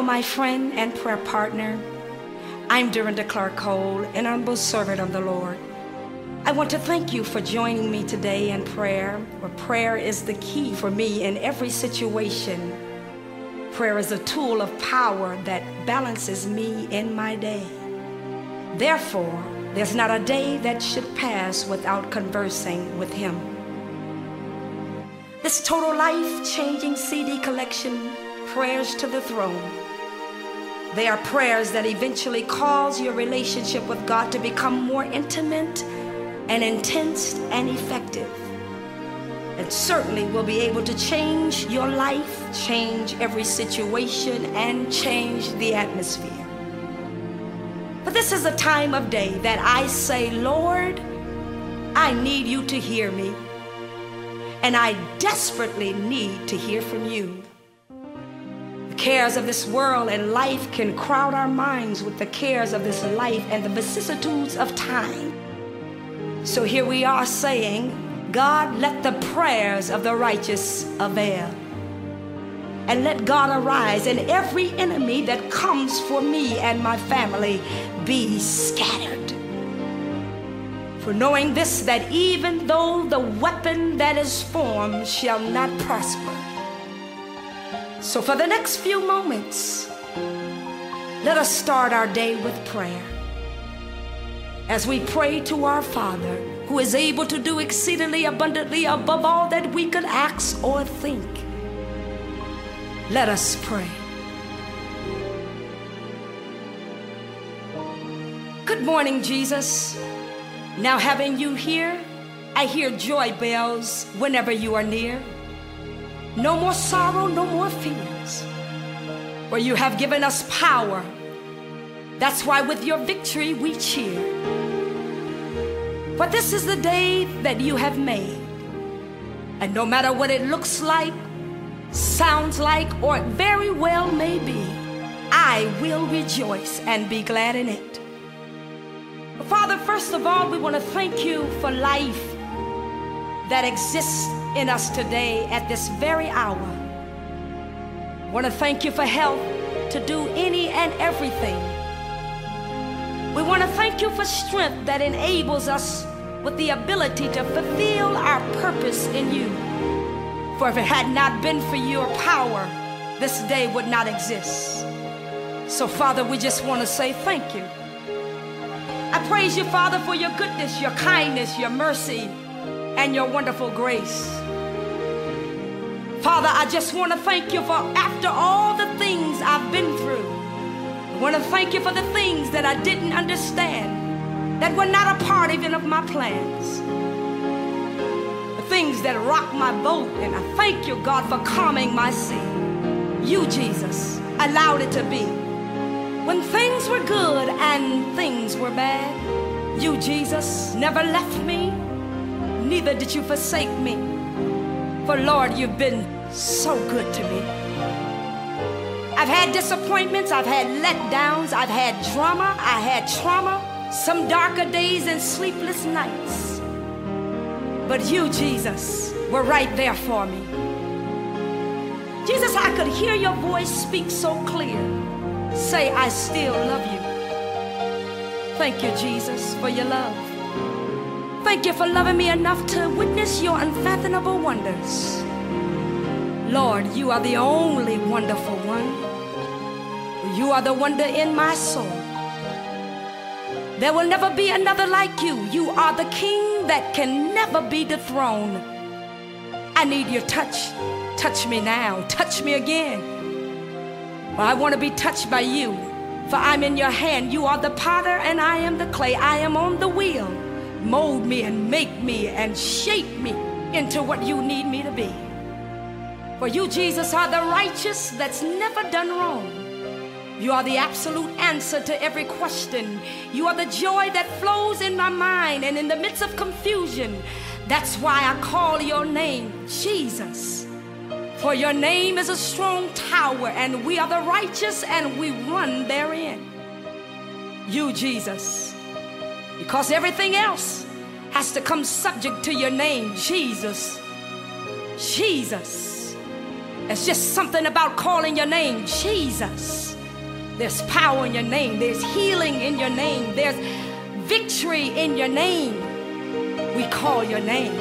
My friend and prayer partner. I'm Dorinda Clark Cole, an humble servant of the Lord. I want to thank you for joining me today in prayer, where prayer is the key for me in every situation. Prayer is a tool of power that balances me in my day. Therefore, there's not a day that should pass without conversing with Him. This total life changing CD collection, Prayers to the Throne. They are prayers that eventually cause your relationship with God to become more intimate and intense and effective. And certainly will be able to change your life, change every situation, and change the atmosphere. But this is a time of day that I say, Lord, I need you to hear me. And I desperately need to hear from you. Cares of this world and life can crowd our minds with the cares of this life and the vicissitudes of time. So here we are saying, God, let the prayers of the righteous avail. And let God arise, and every enemy that comes for me and my family be scattered. For knowing this, that even though the weapon that is formed shall not prosper. So for the next few moments, let us start our day with prayer as we pray to our Father, who is able to do exceedingly abundantly above all that we could ask or think. Let us pray. Good morning, Jesus. Now, having you here, I hear joy bells whenever you are near. No more sorrow, no more fears. For you have given us power. That's why with your victory we cheer. For this is the day that you have made. And no matter what it looks like, sounds like, or it very well may be, I will rejoice and be glad in it. Father, first of all, we want to thank you for life that exists in us today at this very hour. I want to thank you for help to do any and everything. We want to thank you for strength that enables us with the ability to fulfill our purpose in you. For if it had not been for your power, this day would not exist. So, Father, we just want to say thank you. I praise you, Father, for your goodness, your kindness, your mercy, and your wonderful grace. Father, I just want to thank you for after all the things I've been through. I want to thank you for the things that I didn't understand, that were not a part even of my plans. The things that rocked my boat, and I thank you, God, for calming my sea. You, Jesus, allowed it to be. When things were good and things were bad, you, Jesus, never left me, neither did you forsake me. For Lord, you've been so good to me. I've had disappointments, I've had letdowns, I've had drama, I had trauma, some darker days and sleepless nights. But you, Jesus, were right there for me. Jesus, I could hear your voice speak so clear. Say, I still love you. Thank you, Jesus, for your love. Thank you for loving me enough to witness your unfathomable wonders. Lord, you are the only wonderful one. You are the wonder in my soul. There will never be another like you. You are the king that can never be dethroned. I need your touch. Touch me now. Touch me again. I want to be touched by you. For I'm in your hand. You are the potter and I am the clay. I am on the wheel. Mold me and make me and shape me into what you need me to be. For you, Jesus, are the righteous that's never done wrong. You are the absolute answer to every question. You are the joy that flows in my mind and in the midst of confusion. That's why I call your name Jesus. For your name is a strong tower, and we are the righteous, and we run therein. You, Jesus. Because everything else has to come subject to your name, Jesus. Jesus. It's just something about calling your name, Jesus. There's power in your name. There's healing in your name. There's victory in your name. We call your name.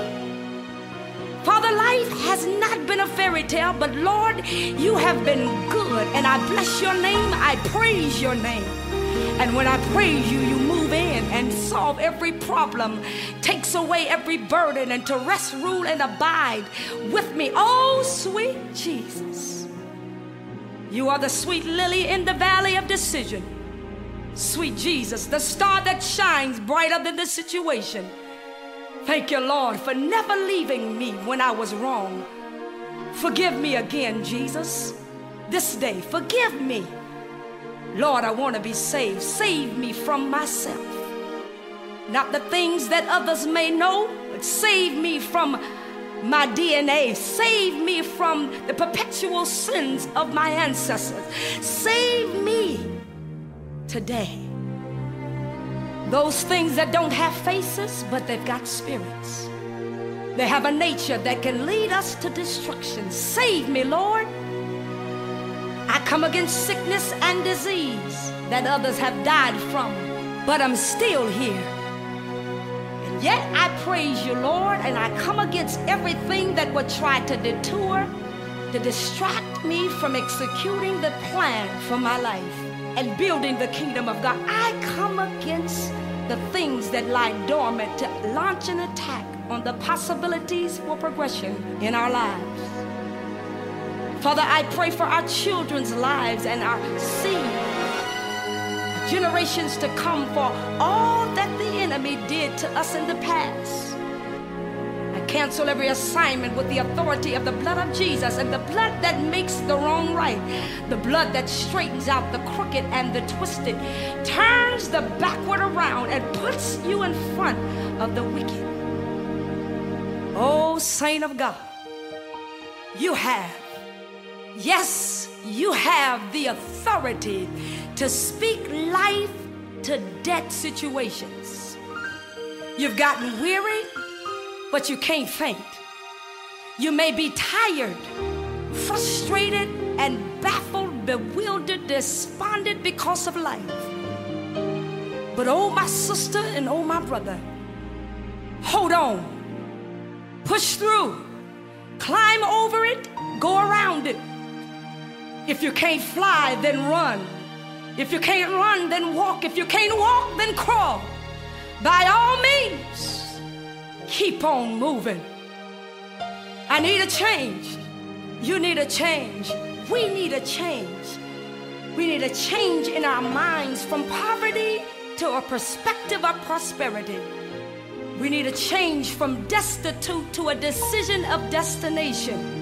Father, life has not been a fairy tale, but Lord, you have been good. And I bless your name. I praise your name. And when I praise you, you move in and solve every problem, takes away every burden, and to rest, rule, and abide with me. Oh, sweet Jesus. You are the sweet lily in the valley of decision. Sweet Jesus, the star that shines brighter than the situation. Thank you, Lord, for never leaving me when I was wrong. Forgive me again, Jesus. This day, forgive me. Lord, I want to be saved. Save me from myself. Not the things that others may know, but save me from my DNA. Save me from the perpetual sins of my ancestors. Save me today. Those things that don't have faces, but they've got spirits. They have a nature that can lead us to destruction. Save me, Lord. I come against sickness and disease that others have died from, but I'm still here. Yet I praise you, Lord, and I come against everything that would try to detour, to distract me from executing the plan for my life and building the kingdom of God. I come against the things that lie dormant to launch an attack on the possibilities for progression in our lives. Father, I pray for our children's lives and our seed generations to come for all that the enemy did to us in the past. I cancel every assignment with the authority of the blood of Jesus and the blood that makes the wrong right, the blood that straightens out the crooked and the twisted, turns the backward around and puts you in front of the wicked. Oh, saint of God, you have, yes, you have the authority to speak life to dead situations. You've gotten weary, but you can't faint. You may be tired, frustrated, and baffled, bewildered, despondent because of life. But oh, my sister and oh, my brother, hold on, push through, climb over it, go around it. If you can't fly, then run. If you can't run, then walk. If you can't walk, then crawl. By all means, keep on moving. I need a change. You need a change. We need a change. We need a change in our minds from poverty to a perspective of prosperity. We need a change from destitute to a decision of destination.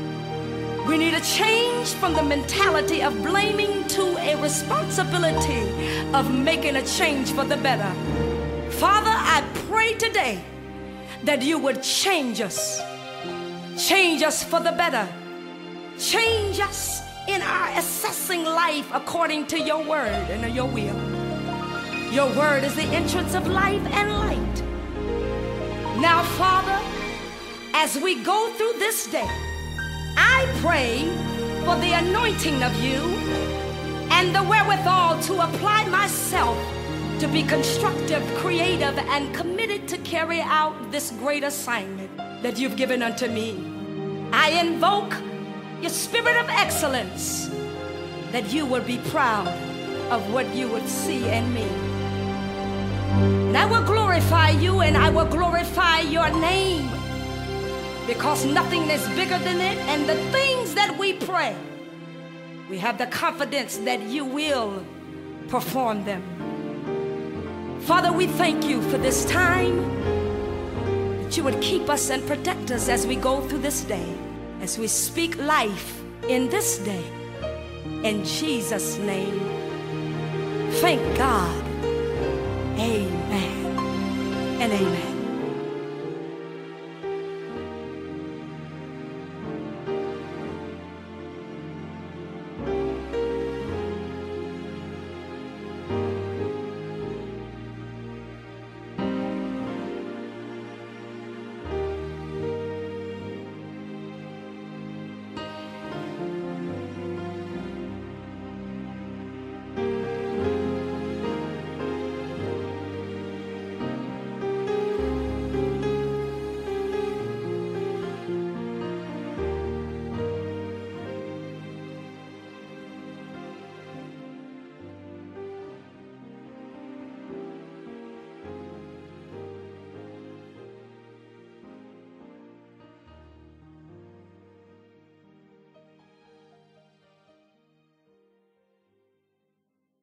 We need a change from the mentality of blaming to a responsibility of making a change for the better. Father, I pray today that you would change us, change us for the better, change us in our assessing life according to your word and your will. Your word is the entrance of life and light. Now, Father, as we go through this day, I pray for the anointing of you and the wherewithal to apply myself to be constructive, creative, and committed to carry out this great assignment that you've given unto me. I invoke your spirit of excellence that you will be proud of what you would see in me. And I will glorify you and I will glorify your name because nothing is bigger than it. And the things that we pray, we have the confidence that you will perform them. Father, we thank you for this time, that you would keep us and protect us as we go through this day, as we speak life in this day. In Jesus' name, thank God. Amen and amen.